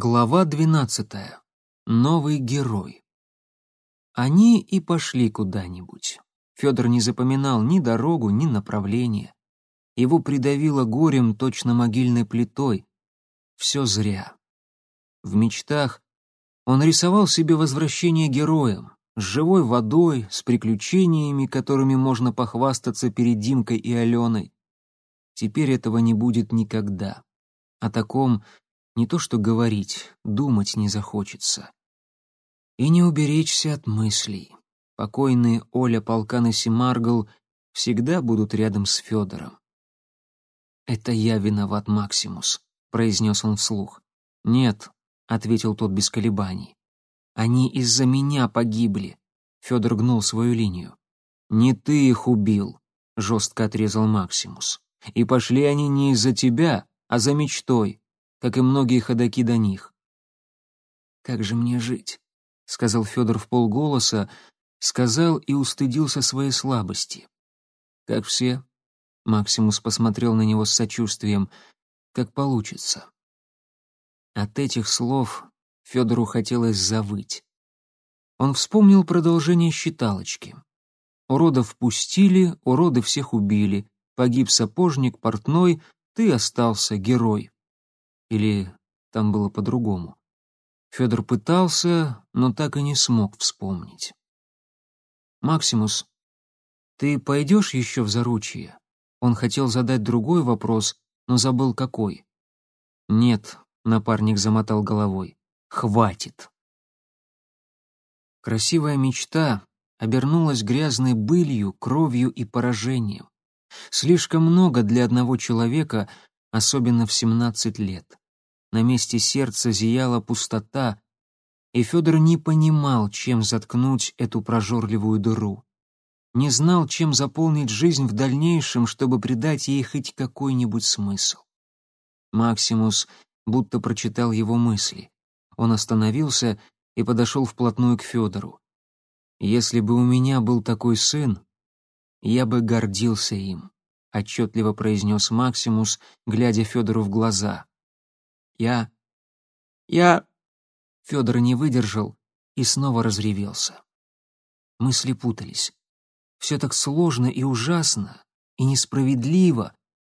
Глава двенадцатая. Новый герой. Они и пошли куда-нибудь. Федор не запоминал ни дорогу, ни направление. Его придавило горем точно могильной плитой. Все зря. В мечтах он рисовал себе возвращение героем, с живой водой, с приключениями, которыми можно похвастаться перед Димкой и Аленой. Теперь этого не будет никогда. О таком не то что говорить, думать не захочется. И не уберечься от мыслей. Покойные Оля, Полкан и Семаргл всегда будут рядом с Федором. «Это я виноват, Максимус», — произнес он вслух. «Нет», — ответил тот без колебаний. «Они из-за меня погибли», — Федор гнул свою линию. «Не ты их убил», — жестко отрезал Максимус. «И пошли они не из-за тебя, а за мечтой как и многие ходаки до них. «Как же мне жить?» — сказал Федор в полголоса, сказал и устыдился своей слабости. «Как все?» — Максимус посмотрел на него с сочувствием. «Как получится». От этих слов Федору хотелось завыть. Он вспомнил продолжение считалочки. Уродов пустили, уроды всех убили. Погиб сапожник, портной, ты остался герой. Или там было по-другому? Федор пытался, но так и не смог вспомнить. «Максимус, ты пойдешь еще в заручье?» Он хотел задать другой вопрос, но забыл какой. «Нет», — напарник замотал головой, — «хватит». Красивая мечта обернулась грязной былью, кровью и поражением. Слишком много для одного человека, особенно в 17 лет. На месте сердца зияла пустота, и Федор не понимал, чем заткнуть эту прожорливую дыру. Не знал, чем заполнить жизнь в дальнейшем, чтобы придать ей хоть какой-нибудь смысл. Максимус будто прочитал его мысли. Он остановился и подошел вплотную к Федору. «Если бы у меня был такой сын, я бы гордился им», — отчетливо произнес Максимус, глядя Федору в глаза. «Я... я...» Федор не выдержал и снова разревелся. Мысли путались. Все так сложно и ужасно, и несправедливо.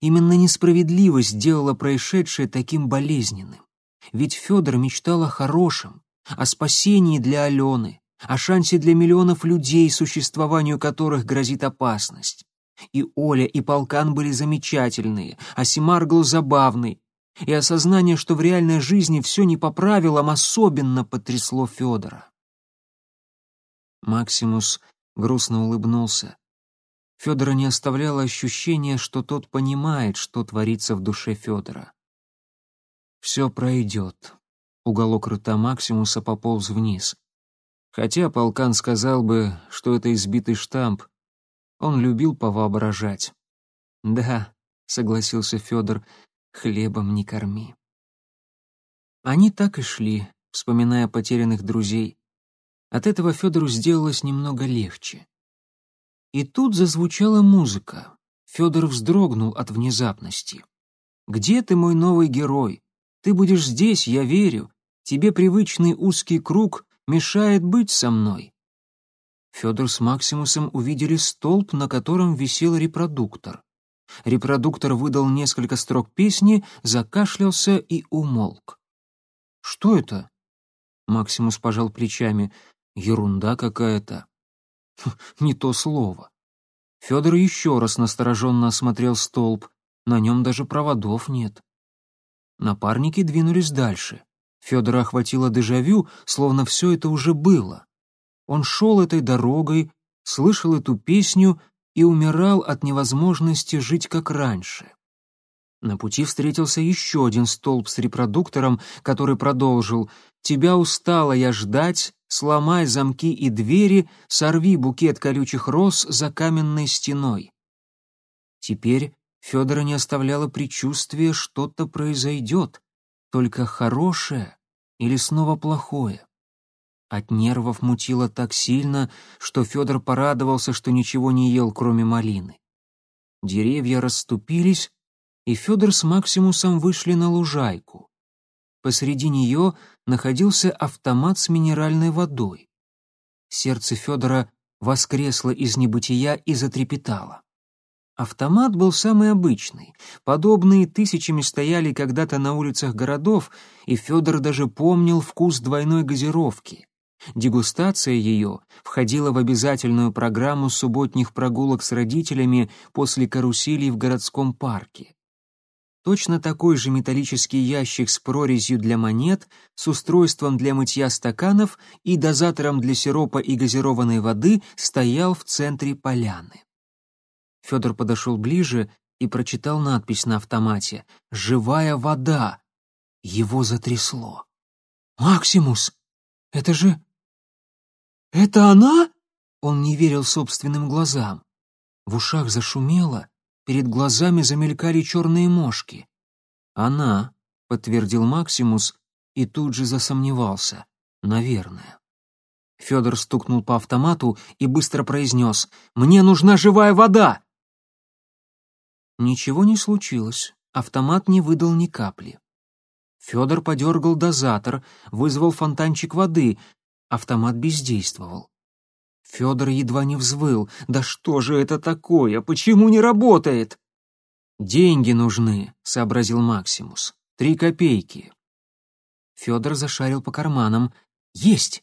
Именно несправедливость сделала происшедшее таким болезненным. Ведь Федор мечтал о хорошем, о спасении для Алены, о шансе для миллионов людей, существованию которых грозит опасность. И Оля, и Полкан были замечательные, а Симаргл забавный, и осознание, что в реальной жизни все не по правилам, особенно потрясло Федора. Максимус грустно улыбнулся. Федора не оставляло ощущение, что тот понимает, что творится в душе Федора. «Все пройдет», — уголок рта Максимуса пополз вниз. Хотя полкан сказал бы, что это избитый штамп, он любил повоображать. «Да», — согласился Федор, хлебом не корми. Они так и шли, вспоминая потерянных друзей. От этого Федору сделалось немного легче. И тут зазвучала музыка. Федор вздрогнул от внезапности. «Где ты, мой новый герой? Ты будешь здесь, я верю. Тебе привычный узкий круг мешает быть со мной». Федор с Максимусом увидели столб, на котором висел репродуктор. Репродуктор выдал несколько строк песни, закашлялся и умолк. «Что это?» Максимус пожал плечами. «Ерунда какая-то». «Не то слово». Федор еще раз настороженно осмотрел столб. На нем даже проводов нет. Напарники двинулись дальше. Федора охватило дежавю, словно все это уже было. Он шел этой дорогой, слышал эту песню и умирал от невозможности жить как раньше. На пути встретился еще один столб с репродуктором, который продолжил «Тебя устала я ждать, сломай замки и двери, сорви букет колючих роз за каменной стеной». Теперь Федора не оставляло предчувствие, что-то произойдет, только хорошее или снова плохое. От нервов мутило так сильно, что Федор порадовался, что ничего не ел, кроме малины. Деревья расступились, и Федор с Максимусом вышли на лужайку. посреди нее находился автомат с минеральной водой. Сердце Федора воскресло из небытия и затрепетало. Автомат был самый обычный. Подобные тысячами стояли когда-то на улицах городов, и Федор даже помнил вкус двойной газировки. Дегустация ее входила в обязательную программу субботних прогулок с родителями после каруселей в городском парке. Точно такой же металлический ящик с прорезью для монет, с устройством для мытья стаканов и дозатором для сиропа и газированной воды стоял в центре поляны. Федор подошел ближе и прочитал надпись на автомате «Живая вода». Его затрясло. «Максимус! Это же... это она?» Он не верил собственным глазам. В ушах зашумело, перед глазами замелькали черные мошки. «Она», — подтвердил Максимус и тут же засомневался. «Наверное». Федор стукнул по автомату и быстро произнес «Мне нужна живая вода!» Ничего не случилось, автомат не выдал ни капли. Федор подергал дозатор, вызвал фонтанчик воды, автомат бездействовал. Федор едва не взвыл. «Да что же это такое? Почему не работает?» «Деньги нужны», — сообразил Максимус. «Три копейки». Федор зашарил по карманам. «Есть!»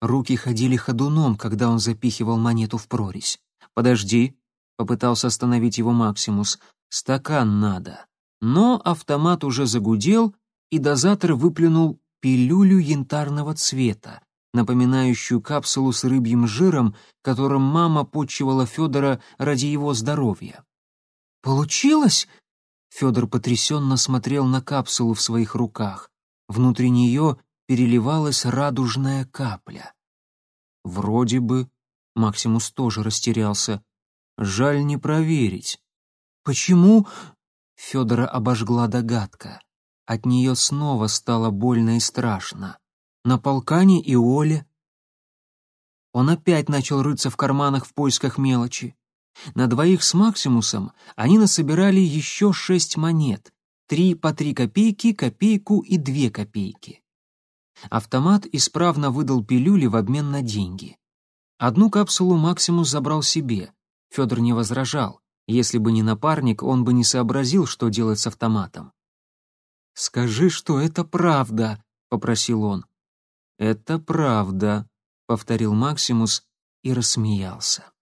Руки ходили ходуном, когда он запихивал монету в прорезь. «Подожди», попытался остановить его Максимус. Стакан надо. Но автомат уже загудел, и дозатор выплюнул пилюлю янтарного цвета, напоминающую капсулу с рыбьим жиром, которым мама почивала Федора ради его здоровья. «Получилось?» Федор потрясенно смотрел на капсулу в своих руках. Внутри нее переливалась радужная капля. «Вроде бы...» Максимус тоже растерялся. Жаль не проверить. Почему? Федора обожгла догадка. От нее снова стало больно и страшно. На полкане и Оле. Он опять начал рыться в карманах в поисках мелочи. На двоих с Максимусом они насобирали еще шесть монет. Три по три копейки, копейку и две копейки. Автомат исправно выдал пилюли в обмен на деньги. Одну капсулу Максимус забрал себе, Федор не возражал. Если бы не напарник, он бы не сообразил, что делать с автоматом. «Скажи, что это правда», — попросил он. «Это правда», — повторил Максимус и рассмеялся.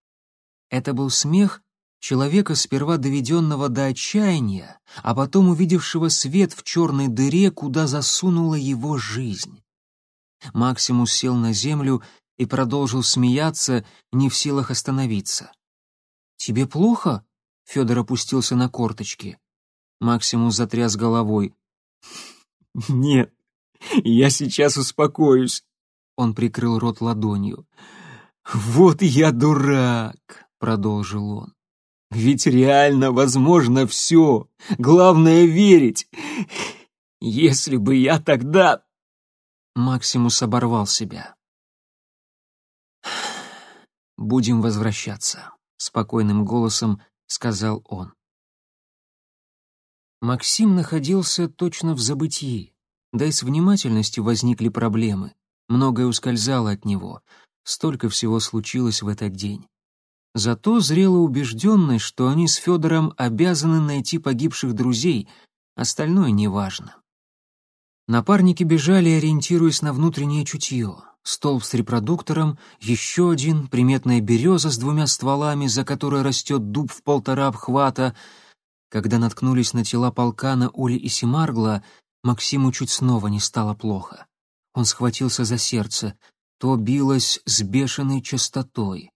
Это был смех человека, сперва доведенного до отчаяния, а потом увидевшего свет в черной дыре, куда засунула его жизнь. Максимус сел на землю и продолжил смеяться, не в силах остановиться. «Тебе плохо?» — Федор опустился на корточки. Максимус затряс головой. «Нет, я сейчас успокоюсь». Он прикрыл рот ладонью. «Вот я дурак», — продолжил он. «Ведь реально возможно все. Главное — верить. Если бы я тогда...» Максимус оборвал себя. «Будем возвращаться» спокойным голосом сказал он. Максим находился точно в забытии. Да и с внимательностью возникли проблемы. Многое ускользало от него. Столько всего случилось в этот день. Зато зрела убежденность, что они с Федором обязаны найти погибших друзей, остальное неважно. Напарники бежали, ориентируясь на внутреннее чутье столб с репродуктором, еще один, приметная береза с двумя стволами, за которой растет дуб в полтора обхвата. Когда наткнулись на тела полкана Оли и Семаргла, Максиму чуть снова не стало плохо. Он схватился за сердце, то билось с бешеной частотой.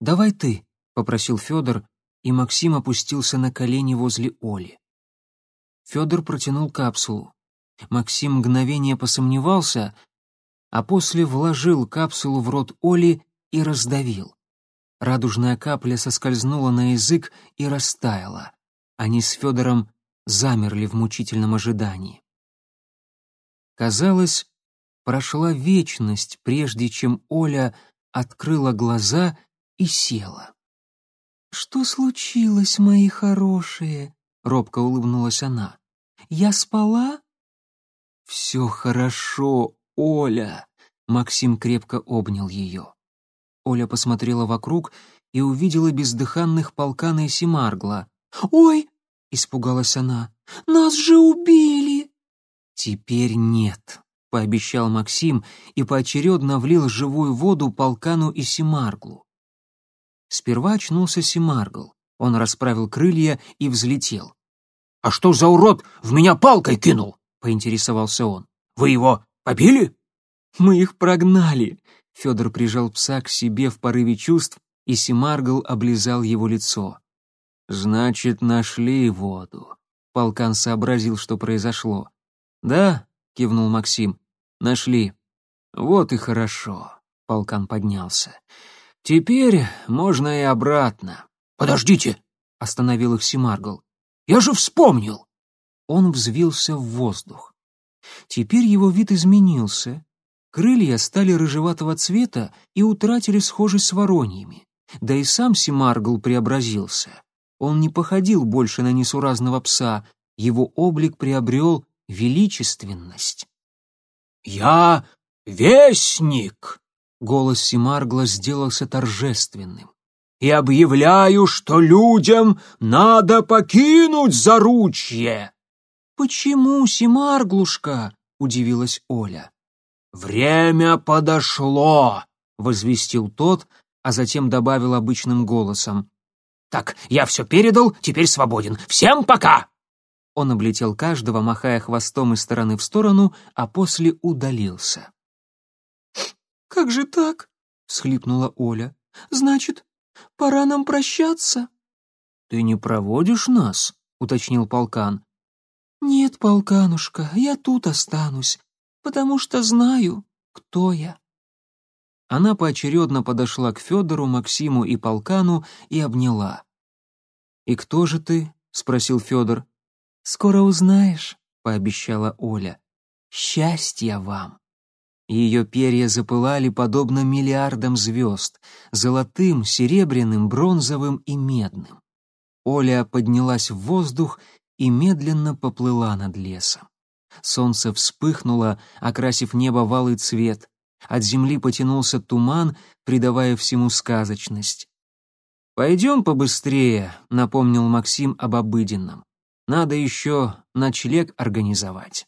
«Давай ты», — попросил Федор, и Максим опустился на колени возле Оли. Федор протянул капсулу. Максим мгновение посомневался, а после вложил капсулу в рот Оли и раздавил. Радужная капля соскользнула на язык и растаяла. Они с Федором замерли в мучительном ожидании. Казалось, прошла вечность, прежде чем Оля открыла глаза и села. «Что случилось, мои хорошие?» — робко улыбнулась она. «Я спала?» «Все хорошо, Оля!» Максим крепко обнял ее. Оля посмотрела вокруг и увидела бездыханных полкана и Семаргла. «Ой!» — испугалась она. «Нас же убили!» «Теперь нет», — пообещал Максим и поочередно влил живую воду полкану и Семарглу. Сперва очнулся Семаргл. Он расправил крылья и взлетел. «А что за урод в меня палкой кинул?» — поинтересовался он. «Вы его побили?» «Мы их прогнали!» Федор прижал пса к себе в порыве чувств, и Семаргл облизал его лицо. «Значит, нашли воду». Полкан сообразил, что произошло. «Да», — кивнул Максим, — «нашли». «Вот и хорошо», — Полкан поднялся. «Теперь можно и обратно». «Подождите», — остановил их Семаргл. «Я же вспомнил». Он взвился в воздух. Теперь его вид изменился. Крылья стали рыжеватого цвета и утратили схожесть с вороньями. Да и сам Семаргл преобразился. Он не походил больше на несуразного пса, его облик приобрел величественность. «Я вестник!» — голос Семаргла сделался торжественным. «И объявляю, что людям надо покинуть заручье!» «Почему, Семарглушка?» — удивилась Оля. «Время подошло!» — возвестил тот, а затем добавил обычным голосом. «Так, я все передал, теперь свободен. Всем пока!» Он облетел каждого, махая хвостом из стороны в сторону, а после удалился. «Как же так?» — всхлипнула Оля. «Значит, пора нам прощаться?» «Ты не проводишь нас?» — уточнил полкан. «Нет, полканушка, я тут останусь потому что знаю, кто я». Она поочередно подошла к Федору, Максиму и Полкану и обняла. «И кто же ты?» — спросил Федор. «Скоро узнаешь», — пообещала Оля. «Счастья вам!» Ее перья запылали подобно миллиардам звезд, золотым, серебряным, бронзовым и медным. Оля поднялась в воздух и медленно поплыла над лесом. Солнце вспыхнуло, окрасив небо в алый цвет. От земли потянулся туман, придавая всему сказочность. «Пойдем побыстрее», — напомнил Максим об обыденном. «Надо еще ночлег организовать».